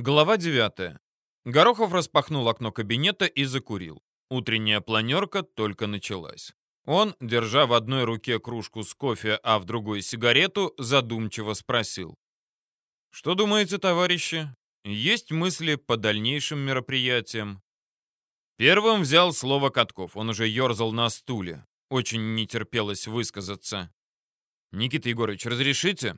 Глава 9. Горохов распахнул окно кабинета и закурил. Утренняя планерка только началась. Он, держа в одной руке кружку с кофе, а в другой сигарету, задумчиво спросил. «Что думаете, товарищи? Есть мысли по дальнейшим мероприятиям?» Первым взял слово Катков. Он уже ерзал на стуле. Очень не терпелось высказаться. «Никита Егорович, разрешите?»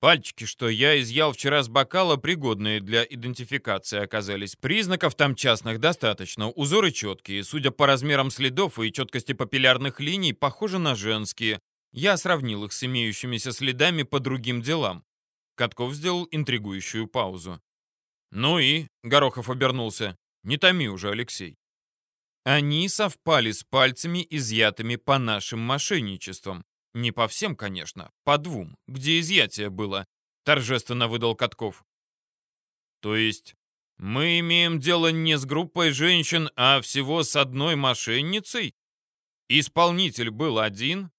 Пальчики, что я изъял вчера с бокала, пригодные для идентификации оказались. Признаков там частных достаточно, узоры четкие. Судя по размерам следов и четкости папиллярных линий, похожи на женские. Я сравнил их с имеющимися следами по другим делам. Катков сделал интригующую паузу. «Ну и?» — Горохов обернулся. «Не томи уже, Алексей». Они совпали с пальцами, изъятыми по нашим мошенничествам. Не по всем, конечно, по двум, где изъятие было, торжественно выдал Катков. То есть мы имеем дело не с группой женщин, а всего с одной мошенницей? Исполнитель был один?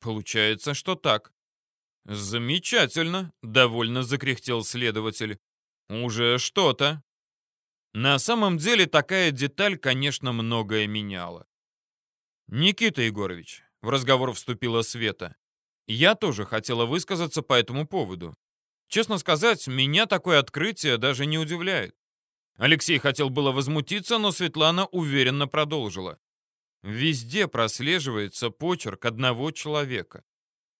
Получается, что так. Замечательно, довольно закряхтел следователь. Уже что-то. На самом деле такая деталь, конечно, многое меняла. Никита Егорович, в разговор вступила Света. Я тоже хотела высказаться по этому поводу. Честно сказать, меня такое открытие даже не удивляет. Алексей хотел было возмутиться, но Светлана уверенно продолжила. Везде прослеживается почерк одного человека.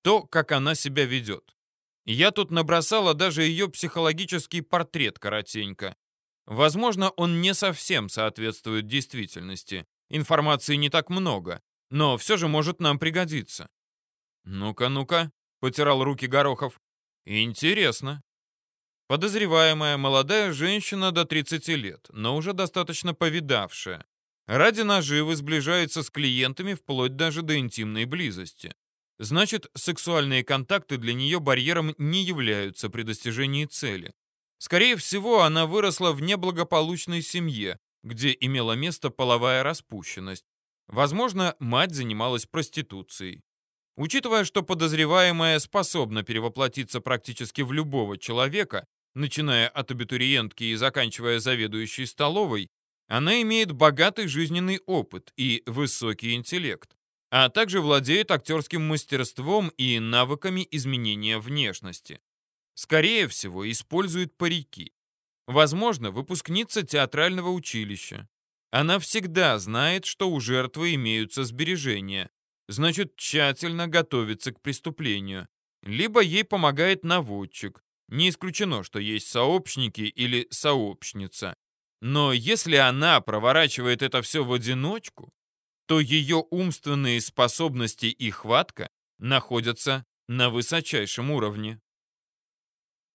То, как она себя ведет. Я тут набросала даже ее психологический портрет коротенько. Возможно, он не совсем соответствует действительности. Информации не так много но все же может нам пригодиться». «Ну-ка, ну-ка», — потирал руки Горохов. «Интересно». Подозреваемая молодая женщина до 30 лет, но уже достаточно повидавшая. Ради наживы сближается с клиентами вплоть даже до интимной близости. Значит, сексуальные контакты для нее барьером не являются при достижении цели. Скорее всего, она выросла в неблагополучной семье, где имела место половая распущенность, Возможно, мать занималась проституцией. Учитывая, что подозреваемая способна перевоплотиться практически в любого человека, начиная от абитуриентки и заканчивая заведующей столовой, она имеет богатый жизненный опыт и высокий интеллект, а также владеет актерским мастерством и навыками изменения внешности. Скорее всего, использует парики. Возможно, выпускница театрального училища. Она всегда знает, что у жертвы имеются сбережения, значит, тщательно готовится к преступлению. Либо ей помогает наводчик. Не исключено, что есть сообщники или сообщница. Но если она проворачивает это все в одиночку, то ее умственные способности и хватка находятся на высочайшем уровне.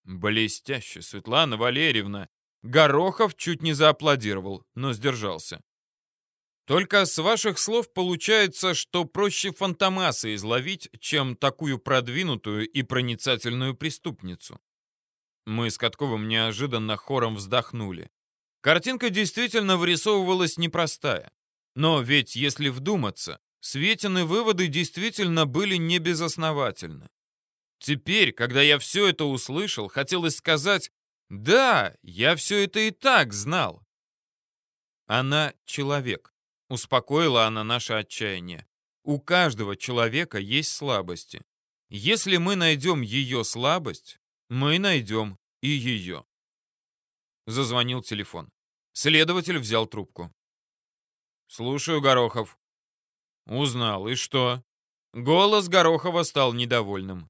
Блестяще, Светлана Валерьевна, Горохов чуть не зааплодировал, но сдержался. Только с ваших слов получается, что проще фантомаса изловить, чем такую продвинутую и проницательную преступницу. Мы с Катковым неожиданно хором вздохнули. Картинка действительно вырисовывалась непростая. Но ведь, если вдуматься, Светины выводы действительно были небезосновательны. Теперь, когда я все это услышал, хотелось сказать, да, я все это и так знал. Она человек. Успокоила она наше отчаяние. У каждого человека есть слабости. Если мы найдем ее слабость, мы найдем и ее. Зазвонил телефон. Следователь взял трубку. «Слушаю, Горохов». «Узнал. И что?» Голос Горохова стал недовольным.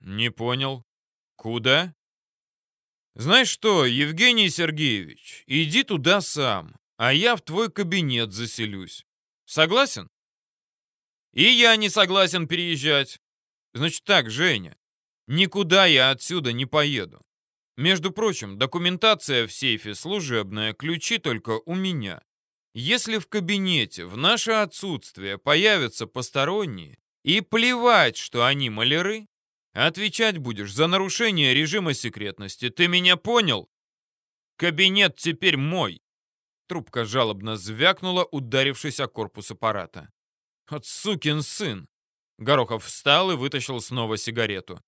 «Не понял. Куда?» «Знаешь что, Евгений Сергеевич, иди туда сам, а я в твой кабинет заселюсь. Согласен?» «И я не согласен переезжать. Значит так, Женя, никуда я отсюда не поеду. Между прочим, документация в сейфе служебная, ключи только у меня. Если в кабинете в наше отсутствие появятся посторонние, и плевать, что они маляры, Отвечать будешь за нарушение режима секретности. Ты меня понял? Кабинет теперь мой. Трубка жалобно звякнула, ударившись о корпус аппарата. От сукин сын. Горохов встал и вытащил снова сигарету.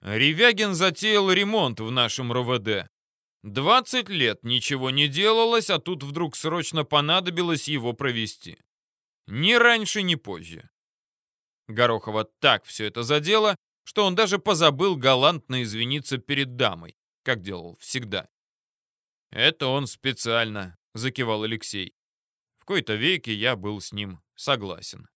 Ревягин затеял ремонт в нашем РОВД. 20 лет ничего не делалось, а тут вдруг срочно понадобилось его провести. Ни раньше, ни позже. Горохова так все это задело, что он даже позабыл галантно извиниться перед дамой, как делал всегда. «Это он специально», — закивал Алексей. В кои-то веке я был с ним согласен.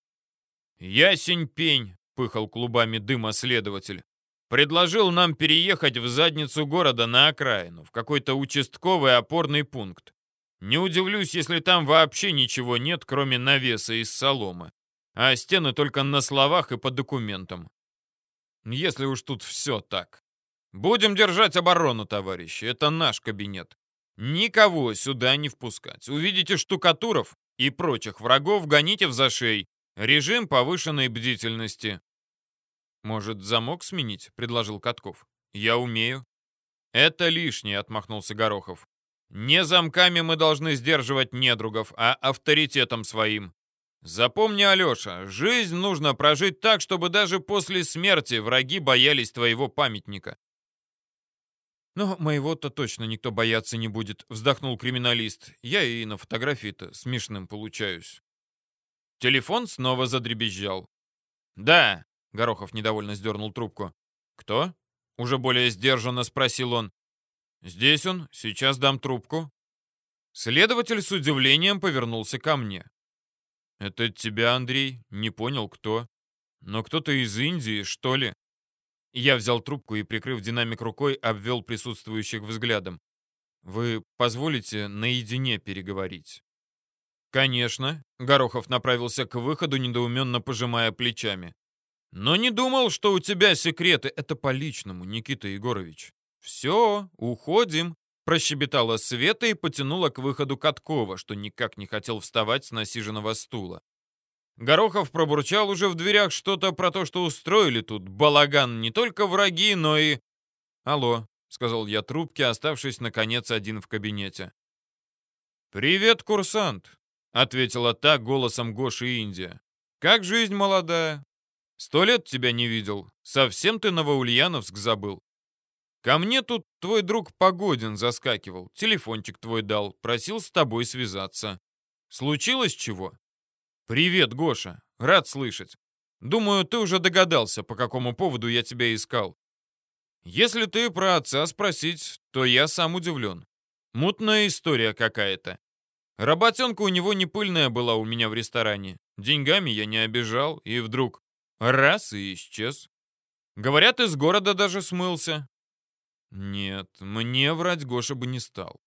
«Ясень пень», — пыхал клубами дыма следователь. Предложил нам переехать в задницу города на окраину, в какой-то участковый опорный пункт. Не удивлюсь, если там вообще ничего нет, кроме навеса из соломы. А стены только на словах и по документам. Если уж тут все так. Будем держать оборону, товарищи. Это наш кабинет. Никого сюда не впускать. Увидите штукатуров и прочих врагов, гоните в зашей. Режим повышенной бдительности. «Может, замок сменить?» — предложил Катков. «Я умею». «Это лишнее», — отмахнулся Горохов. «Не замками мы должны сдерживать недругов, а авторитетом своим. Запомни, Алеша, жизнь нужно прожить так, чтобы даже после смерти враги боялись твоего памятника». «Но моего-то точно никто бояться не будет», — вздохнул криминалист. «Я и на фотографии-то смешным получаюсь». Телефон снова задребезжал. «Да, Горохов недовольно сдернул трубку. «Кто?» — уже более сдержанно спросил он. «Здесь он, сейчас дам трубку». Следователь с удивлением повернулся ко мне. «Это тебя, Андрей? Не понял, кто? Но кто-то из Индии, что ли?» Я взял трубку и, прикрыв динамик рукой, обвел присутствующих взглядом. «Вы позволите наедине переговорить?» «Конечно», — Горохов направился к выходу, недоуменно пожимая плечами. Но не думал, что у тебя секреты. Это по личному, Никита Егорович. Все, уходим. Прощебетала Света и потянула к выходу Каткова, что никак не хотел вставать с насиженного стула. Горохов пробурчал уже в дверях что-то про то, что устроили тут балаган не только враги, но и... «Алло», — сказал я трубке, оставшись, наконец, один в кабинете. «Привет, курсант», — ответила та голосом Гоши Индия. «Как жизнь молодая? Сто лет тебя не видел. Совсем ты Новоульяновск забыл. Ко мне тут твой друг Погодин заскакивал, телефончик твой дал, просил с тобой связаться. Случилось чего? Привет, Гоша. Рад слышать. Думаю, ты уже догадался, по какому поводу я тебя искал. Если ты про отца спросить, то я сам удивлен. Мутная история какая-то. Работенка у него не пыльная была у меня в ресторане. Деньгами я не обижал, и вдруг Раз и исчез. Говорят, из города даже смылся. Нет, мне врать Гоша бы не стал.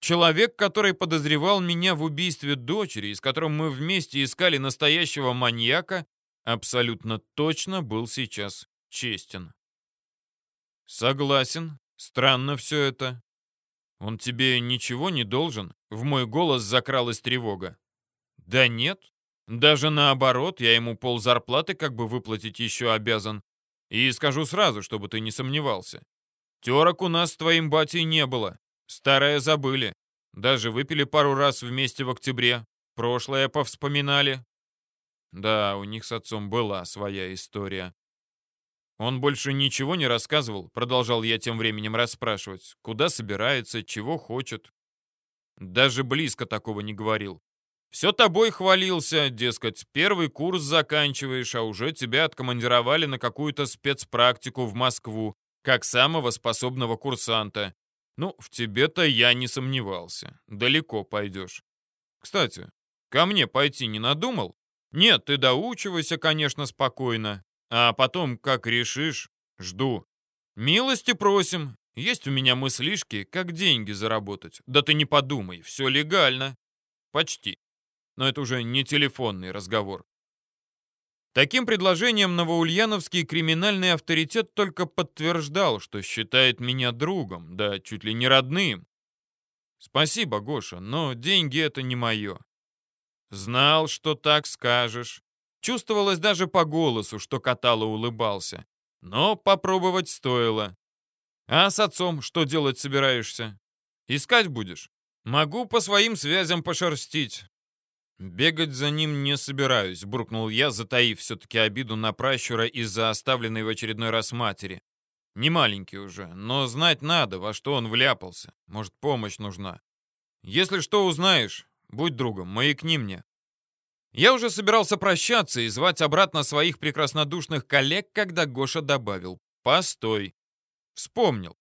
Человек, который подозревал меня в убийстве дочери, с которым мы вместе искали настоящего маньяка, абсолютно точно был сейчас честен. Согласен. Странно все это. Он тебе ничего не должен? В мой голос закралась тревога. Да нет. Даже наоборот, я ему пол зарплаты как бы выплатить еще обязан. И скажу сразу, чтобы ты не сомневался. Терок у нас с твоим батей не было. Старое забыли. Даже выпили пару раз вместе в октябре. Прошлое повспоминали. Да, у них с отцом была своя история. Он больше ничего не рассказывал, продолжал я тем временем расспрашивать. Куда собирается, чего хочет. Даже близко такого не говорил. Все тобой хвалился, дескать, первый курс заканчиваешь, а уже тебя откомандировали на какую-то спецпрактику в Москву, как самого способного курсанта. Ну, в тебе-то я не сомневался. Далеко пойдешь. Кстати, ко мне пойти не надумал? Нет, ты доучивайся, конечно, спокойно. А потом, как решишь, жду. Милости просим. Есть у меня мыслишки, как деньги заработать. Да ты не подумай, все легально. Почти но это уже не телефонный разговор. Таким предложением новоульяновский криминальный авторитет только подтверждал, что считает меня другом, да чуть ли не родным. Спасибо, Гоша, но деньги это не мое. Знал, что так скажешь. Чувствовалось даже по голосу, что Катало улыбался. Но попробовать стоило. А с отцом что делать собираешься? Искать будешь? Могу по своим связям пошерстить. «Бегать за ним не собираюсь», — буркнул я, затаив все-таки обиду на пращура из-за оставленной в очередной раз матери. Не маленький уже, но знать надо, во что он вляпался. Может, помощь нужна. Если что узнаешь, будь другом, маякни мне. Я уже собирался прощаться и звать обратно своих прекраснодушных коллег, когда Гоша добавил «Постой». Вспомнил.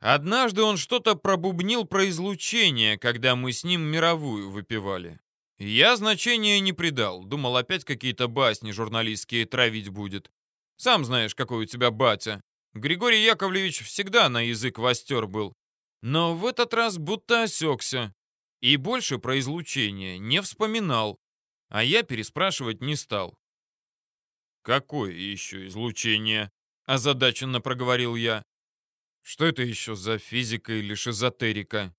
Однажды он что-то пробубнил про излучение, когда мы с ним мировую выпивали. Я значения не придал, думал, опять какие-то басни журналистские травить будет. Сам знаешь, какой у тебя батя. Григорий Яковлевич всегда на язык востер был. Но в этот раз будто осекся. И больше про излучение не вспоминал. А я переспрашивать не стал. «Какое еще излучение?» — озадаченно проговорил я. «Что это еще за физика или шизотерика?»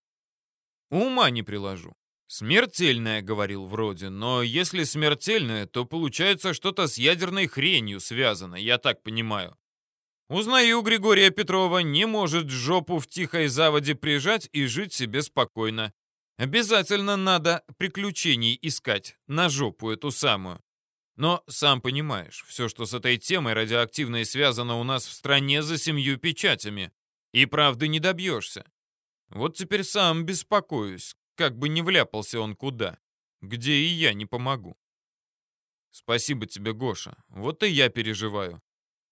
«Ума не приложу. «Смертельное», — говорил вроде, но если смертельное, то получается что-то с ядерной хренью связано, я так понимаю. Узнаю Григория Петрова, не может жопу в тихой заводе прижать и жить себе спокойно. Обязательно надо приключений искать, на жопу эту самую. Но, сам понимаешь, все, что с этой темой радиоактивной связано у нас в стране за семью печатями. И правды не добьешься. Вот теперь сам беспокоюсь, как бы не вляпался он куда, где и я не помогу. Спасибо тебе, Гоша. Вот и я переживаю.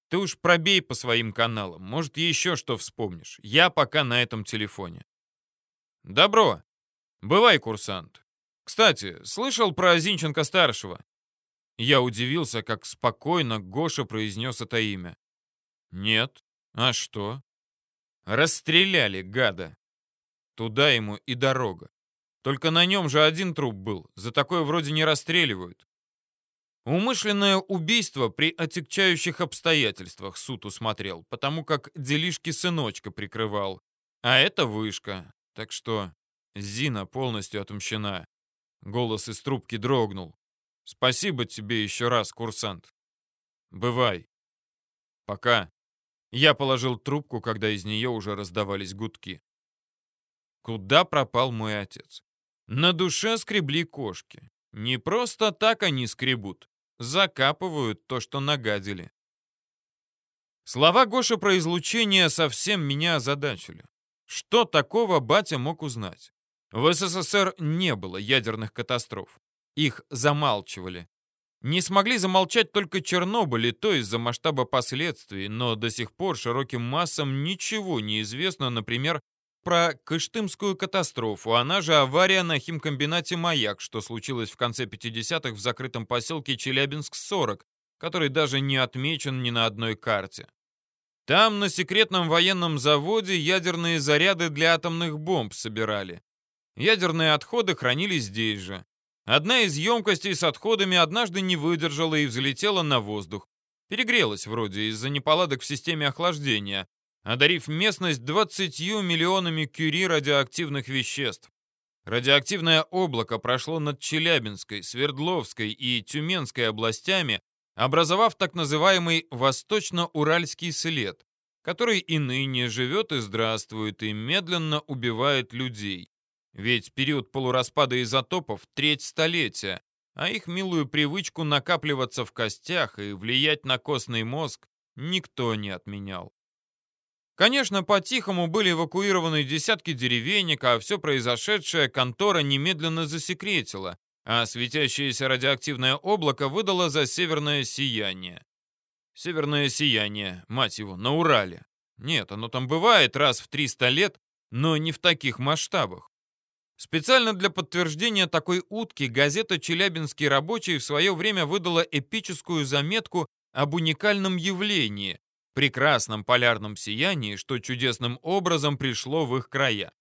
Ты уж пробей по своим каналам, может, еще что вспомнишь. Я пока на этом телефоне. Добро. Бывай, курсант. Кстати, слышал про Зинченко-старшего? Я удивился, как спокойно Гоша произнес это имя. Нет. А что? Расстреляли, гада. Туда ему и дорога. Только на нем же один труп был. За такое вроде не расстреливают. Умышленное убийство при отягчающих обстоятельствах суд усмотрел, потому как делишки сыночка прикрывал. А это вышка. Так что Зина полностью отмщена. Голос из трубки дрогнул. Спасибо тебе еще раз, курсант. Бывай. Пока. Я положил трубку, когда из нее уже раздавались гудки. Куда пропал мой отец? На душе скребли кошки. Не просто так они скребут. Закапывают то, что нагадили. Слова Гоши про излучение совсем меня озадачили. Что такого батя мог узнать? В СССР не было ядерных катастроф. Их замалчивали. Не смогли замолчать только Чернобыль, то из-за масштаба последствий, но до сих пор широким массам ничего не известно, например, про Кыштымскую катастрофу, она же авария на химкомбинате «Маяк», что случилось в конце 50-х в закрытом поселке Челябинск-40, который даже не отмечен ни на одной карте. Там на секретном военном заводе ядерные заряды для атомных бомб собирали. Ядерные отходы хранились здесь же. Одна из емкостей с отходами однажды не выдержала и взлетела на воздух. Перегрелась вроде из-за неполадок в системе охлаждения, одарив местность 20 миллионами кюри радиоактивных веществ. Радиоактивное облако прошло над Челябинской, Свердловской и Тюменской областями, образовав так называемый Восточно-Уральский след, который и ныне живет и здравствует, и медленно убивает людей. Ведь период полураспада изотопов — треть столетия, а их милую привычку накапливаться в костях и влиять на костный мозг никто не отменял. Конечно, по-тихому были эвакуированы десятки деревенек, а все произошедшее контора немедленно засекретила, а светящееся радиоактивное облако выдало за северное сияние. Северное сияние, мать его, на Урале. Нет, оно там бывает раз в 300 лет, но не в таких масштабах. Специально для подтверждения такой утки газета «Челябинский рабочий» в свое время выдала эпическую заметку об уникальном явлении, прекрасном полярном сиянии, что чудесным образом пришло в их края.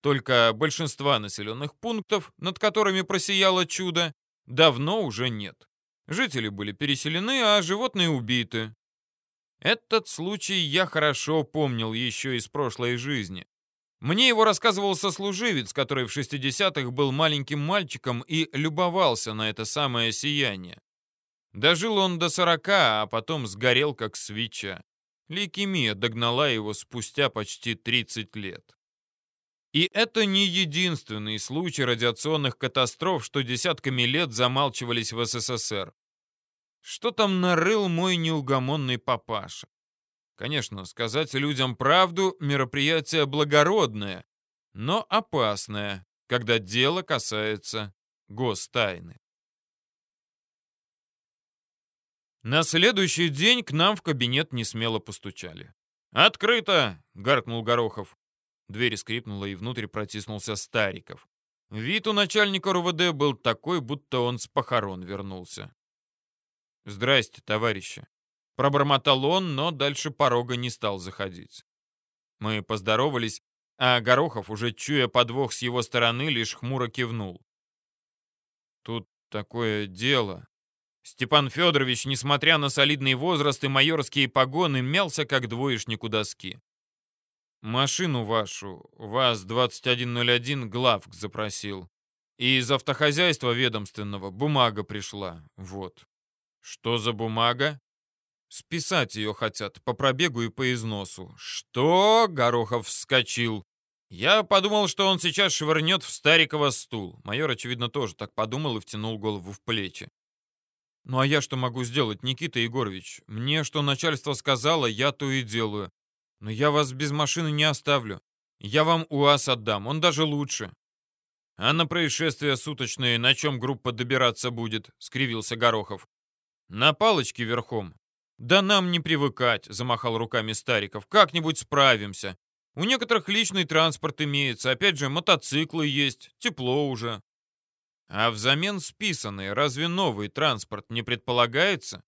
Только большинства населенных пунктов, над которыми просияло чудо, давно уже нет. Жители были переселены, а животные убиты. Этот случай я хорошо помнил еще из прошлой жизни. Мне его рассказывал сослуживец, который в 60-х был маленьким мальчиком и любовался на это самое сияние. Дожил он до сорока, а потом сгорел как свеча. Лейкемия догнала его спустя почти 30 лет. И это не единственный случай радиационных катастроф, что десятками лет замалчивались в СССР. Что там нарыл мой неугомонный папаша? Конечно, сказать людям правду – мероприятие благородное, но опасное, когда дело касается гостайны. На следующий день к нам в кабинет не смело постучали. «Открыто!» — гаркнул Горохов. Дверь скрипнула, и внутрь протиснулся Стариков. Вид у начальника РУВД был такой, будто он с похорон вернулся. «Здрасте, товарищи!» Пробормотал он, но дальше порога не стал заходить. Мы поздоровались, а Горохов, уже чуя подвох с его стороны, лишь хмуро кивнул. «Тут такое дело», Степан Федорович, несмотря на солидный возраст и майорские погоны, мялся как двоечник у доски. «Машину вашу, ВАЗ-2101, главк запросил. И из автохозяйства ведомственного бумага пришла. Вот». «Что за бумага?» «Списать ее хотят, по пробегу и по износу». «Что?» — Горохов вскочил. Я подумал, что он сейчас швырнет в Старикова стул. Майор, очевидно, тоже так подумал и втянул голову в плечи. Ну а я что могу сделать, Никита Егорович? Мне что начальство сказало, я то и делаю. Но я вас без машины не оставлю. Я вам УАЗ отдам, он даже лучше. А на происшествия суточные на чем группа добираться будет? Скривился Горохов. На палочке верхом. Да нам не привыкать, замахал руками Стариков. Как-нибудь справимся. У некоторых личный транспорт имеется, опять же, мотоциклы есть, тепло уже. А взамен списанный, разве новый транспорт не предполагается?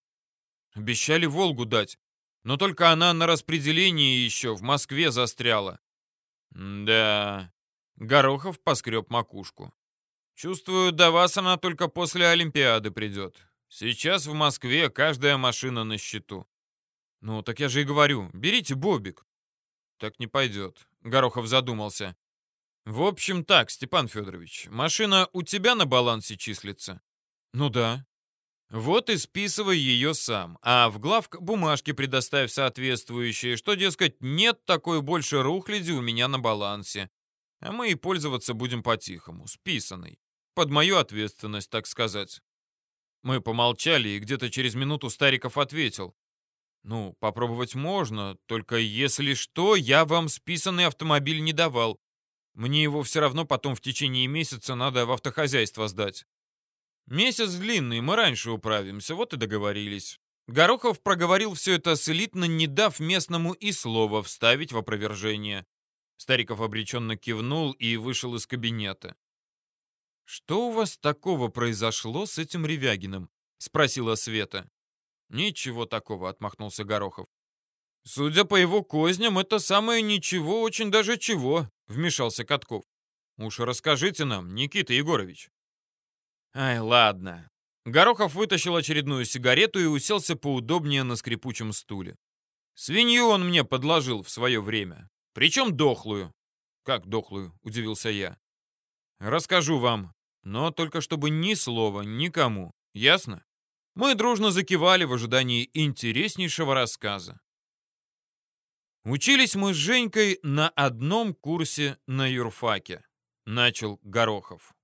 Обещали «Волгу» дать, но только она на распределении еще в Москве застряла. да, Горохов поскреб макушку. Чувствую, до вас она только после Олимпиады придет. Сейчас в Москве каждая машина на счету. Ну, так я же и говорю, берите Бобик. Так не пойдет. Горохов задумался. В общем так, Степан Федорович, машина у тебя на балансе числится? Ну да. Вот и списывай ее сам, а в главк бумажки предоставь соответствующие, что, дескать, нет такой больше рухляди у меня на балансе. А мы и пользоваться будем по-тихому, списанной. Под мою ответственность, так сказать. Мы помолчали, и где-то через минуту Стариков ответил. «Ну, попробовать можно, только если что, я вам списанный автомобиль не давал. Мне его все равно потом в течение месяца надо в автохозяйство сдать. Месяц длинный, мы раньше управимся, вот и договорились. Горохов проговорил все это слитно, не дав местному и слова вставить в опровержение. Стариков обреченно кивнул и вышел из кабинета. «Что у вас такого произошло с этим Ревягиным?» — спросила Света. «Ничего такого», — отмахнулся Горохов. «Судя по его козням, это самое ничего, очень даже чего вмешался Катков. «Уж расскажите нам, Никита Егорович». «Ай, ладно». Горохов вытащил очередную сигарету и уселся поудобнее на скрипучем стуле. «Свинью он мне подложил в свое время. Причем дохлую». «Как дохлую?» — удивился я. «Расскажу вам, но только чтобы ни слова никому. Ясно?» Мы дружно закивали в ожидании интереснейшего рассказа. Учились мы с Женькой на одном курсе на юрфаке, начал Горохов.